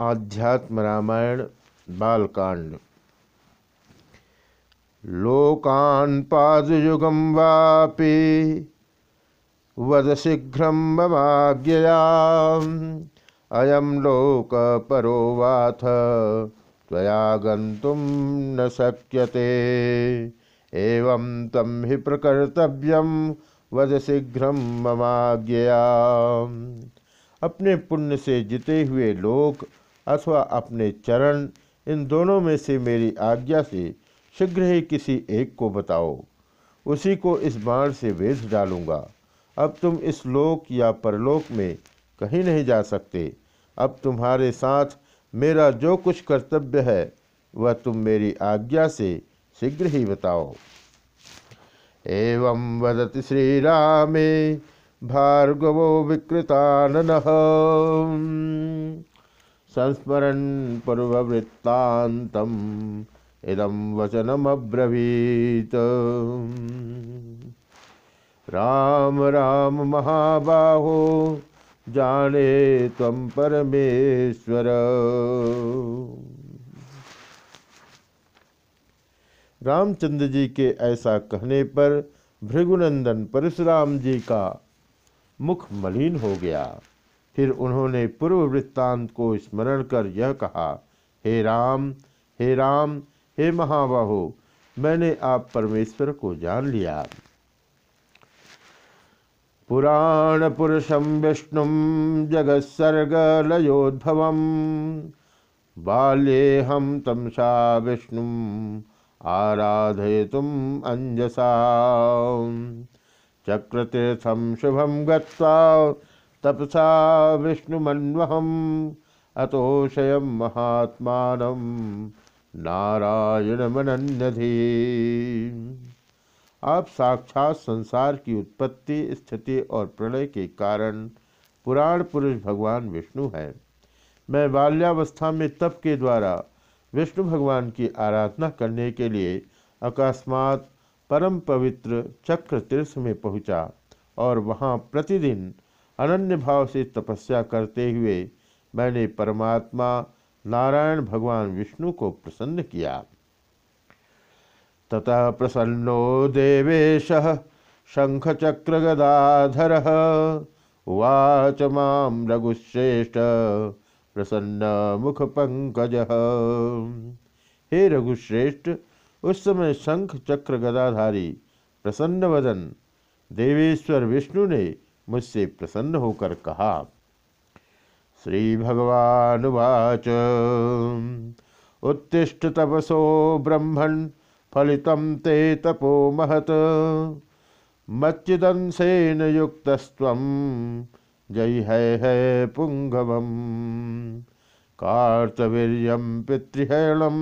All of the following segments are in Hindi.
आध्यात्म रामायण, बालकांड। लोकान् पादयुगं वापि वद शीघ्र ममाज्ञया अयं लोकपरो वाथ, त्वया गन्तुं न शक्यते। एवं तम हि प्रकर्तव्यं वद शीघ्र ममाज्ञया अपने पुण्य से जिते हुए लोक अथवा अपने चरण, इन दोनों में से मेरी आज्ञा से शीघ्र ही किसी एक को बताओ। उसी को इस बाण से वेध डालूँगा। अब तुम इस लोक या परलोक में कहीं नहीं जा सकते। अब तुम्हारे साथ मेरा जो कुछ कर्तव्य है, वह तुम मेरी आज्ञा से शीघ्र ही बताओ। एवं वदति श्री रामे भार्गवो विकृतानन। संस्मरण पूर्ववृत्तान्तम् इदम वचनमब्रवीत्। राम राम, महाबाहो, जाने तम परमेश्वर। रामचंद्र जी के ऐसा कहने पर भृगुनंदन परशुराम जी का मुख मलिन हो गया। फिर उन्होंने पूर्व वृत्तांत को स्मरण कर यह कहा, हे राम हे राम, हे महाबाहो, मैंने आप परमेश्वर को जान लिया। पुराण पुरुषम विष्णु जगत्सर्गलयोद्भव बाल्ये हम तमसा विष्णु आराधय तुम अंजसा चक्रतीर्थम शुभम गत्वा तपसा विष्णुमन्वहम। अतोषय महात्मा नारायण मनन्यधि आप साक्षात संसार की उत्पत्ति, स्थिति और प्रलय के कारण पुराण पुरुष भगवान विष्णु हैं। मैं बाल्यावस्था में तप के द्वारा विष्णु भगवान की आराधना करने के लिए अकस्मात परम पवित्र चक्र तीर्थ में पहुँचा और वहाँ प्रतिदिन अनन्य भाव से तपस्या करते हुए मैंने परमात्मा नारायण भगवान विष्णु को प्रसन्न किया। ततः प्रसन्नो देवेश शंख चक्र गदाधर उवाच माम रघुश्रेष्ठ प्रसन्न मुख पंकज। हे रघुश्रेष्ठ, उस समय शंख चक्र गदाधारी प्रसन्न वदन देवेश्वर विष्णु ने मुझसे प्रसन्न होकर कहा श्री भगवानुवाच उत्तिष्ठ तपसो ब्रह्मण फलित ते तपो महत। मच्चिदंसेन युक्तस्व जय है है पुंगवम। कार्तवीर्य पितृहेणम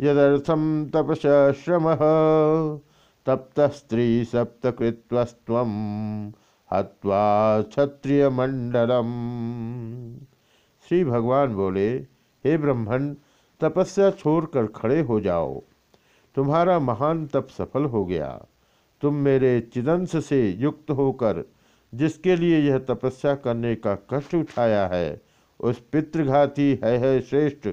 यदर्थम तपस श्रम। तप्त स्त्री सप्तकृत्वस्व हवा क्षत्रिय मंडलम श्री भगवान बोले हे ब्रह्मण तपस्या छोड़कर खड़े हो जाओ। तुम्हारा महान तप सफल हो गया। तुम मेरे चिदंश से युक्त होकर जिसके लिए यह तपस्या करने का कष्ट उठाया है उस पितृघाती है, है श्रेष्ठ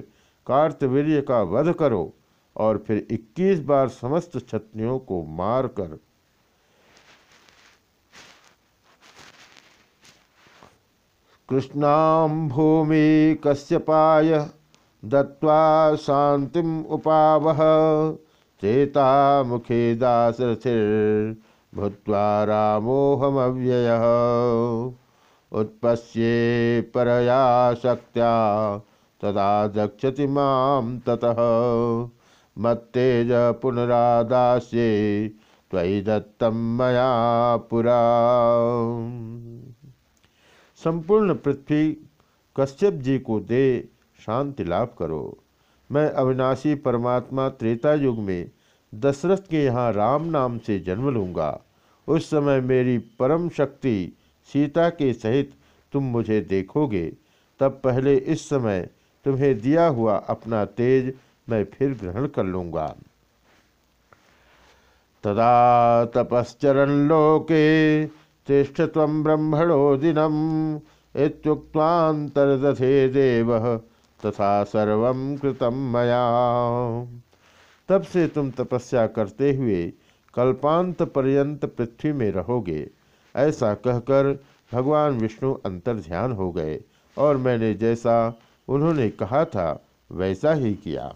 कार्तवीर्य का वध करो। और फिर 21 बार समस्त क्षत्रियों को मारकर कृष्णाम भूमि कश्यपाय दत्वा शांतिम उपावह। चेता मुखे दासरथिर भूत्वा रामोहमव्यय उत्पश्ये परया शक्त्या तदा दक्षति माम ततः। मत्तेज पुनरादास्ये त्वयि दत्तम मया पुरा। संपूर्ण पृथ्वी कश्यप जी को दे शांति लाभ करो। मैं अविनाशी परमात्मा त्रेता युग में दशरथ के यहाँ राम नाम से जन्म लूँगा। उस समय मेरी परम शक्ति सीता के सहित तुम मुझे देखोगे, तब पहले इस समय तुम्हें दिया हुआ अपना तेज मैं फिर ग्रहण कर लूँगा। तदा तपश्चरण लोके तिष्ठ तम ब्रह्मणो दिनम इत्युक्तांतर्दधे देव तथा सर्व कृतम मया। तब से तुम तपस्या करते हुए कल्पांत पर्यंत पृथ्वी में रहोगे, ऐसा कहकर भगवान विष्णु अंतर ध्यान हो गए और मैंने जैसा उन्होंने कहा था, वैसा ही किया।